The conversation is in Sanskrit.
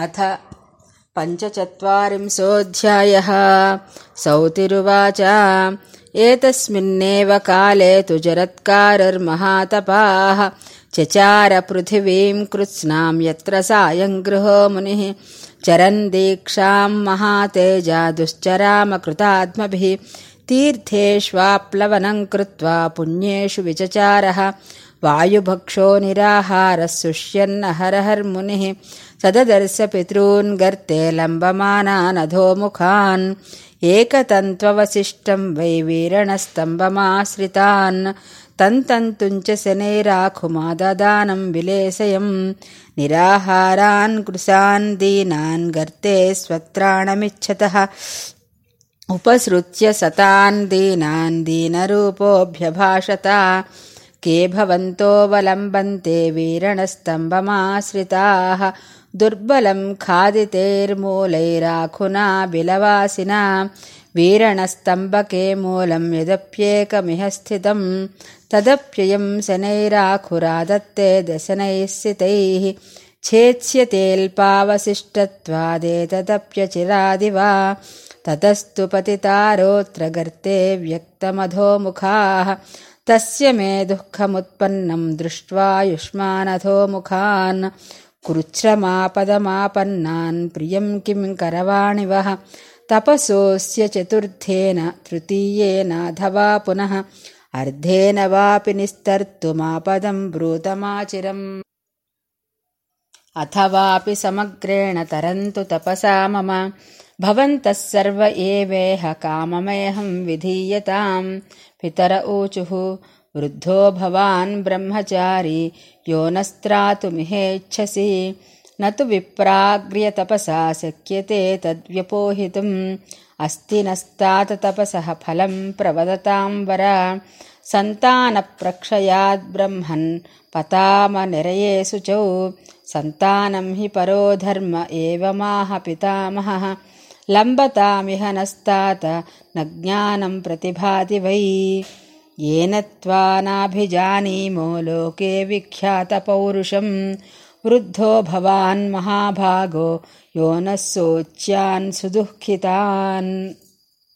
अथ पञ्चचत्वारिंशोऽध्यायः। सौतिरुवाच। एतस्मिन्नेव काले तु जरत्कारर्महातपाः। चचारपृथिवीम् कृत्स्नाम् यत्र सायम् गृहो मुनिः। चरन् दीक्षाम् महातेजा दुश्चरामकृतात्मभिः। तीर्थेष्वाप्लवनम् कृत्वा पुण्येषु विचचारः वायुभक्षो निराहारः शुष्यन्नहरहर्मुनिः सददर्श पितॄन् गर्ते लम्बमानानधोमुखान्। एकतन्त्ववसिष्टम् वै वीरणस्तम्भमाश्रितान्। तन्तन्तुञ्च शनैराखुमाददानम् विलेसयम् निराहारान् कृशान् दीनान् गर्ते स्वत्राणमिच्छतः। उपसृत्य सतान् दीनान् दीनरूपोऽभ्यभाषत के भवन्तोऽवलम्बन्ते वीरणस्तम्भमाश्रिताः दुर्बलम् खादितेर्मूलैराखुना बिलवासिना वीरणस्तम्भके मूलम् यदप्येकमिह स्थितम् तदप्ययम् शनैराखुरादत्ते दशनैः सितैः छेत्स्यतेऽल्पावशिष्टत्वादेतदप्यचिरादिवा ततस्तु पतितारोऽत्र गर्ते व्यक्तमधोमुखाः तस्य मे दुःखमुत्पन्नम् दृष्ट्वा युष्मानधोमुखान् कृच्छ्रमापदमापन्नान् प्रियम् किम् करवाणि वः तपसोऽस्य चतुर्थेन तृतीयेनाथवा पुनः अर्धेन वापि निस्तर्तुमापदम् ब्रूतमाचिरम्। अथवापि समग्रेण तरन्तु तपसा मम भवन्तः सर्व एवेह काममेऽहम् विधीयताम्। पितर ऊचुः वृद्धो भवान् ब्रह्मचारी यो न स्त्रातुमिहेच्छसि न तु विप्राग्र्यतपसा शक्यते तद्व्यपोहितुम्। अस्ति नस्ताततपसः फलम् प्रवदताम् वर। सन्तानप्रक्षयाद्ब्रह्मन् पतामनिरये शुचौ सन्तानम् हि परो धर्म एवमाह पितामहः लम्बतामिह नस्तात न ज्ञानम् प्रतिभाति वै। येन त्वा नाभिजानीमो लोके विख्यातपौरुषम् वृद्धो भवान् महाभागो यो नः सोच्यान् सुदुःखितान्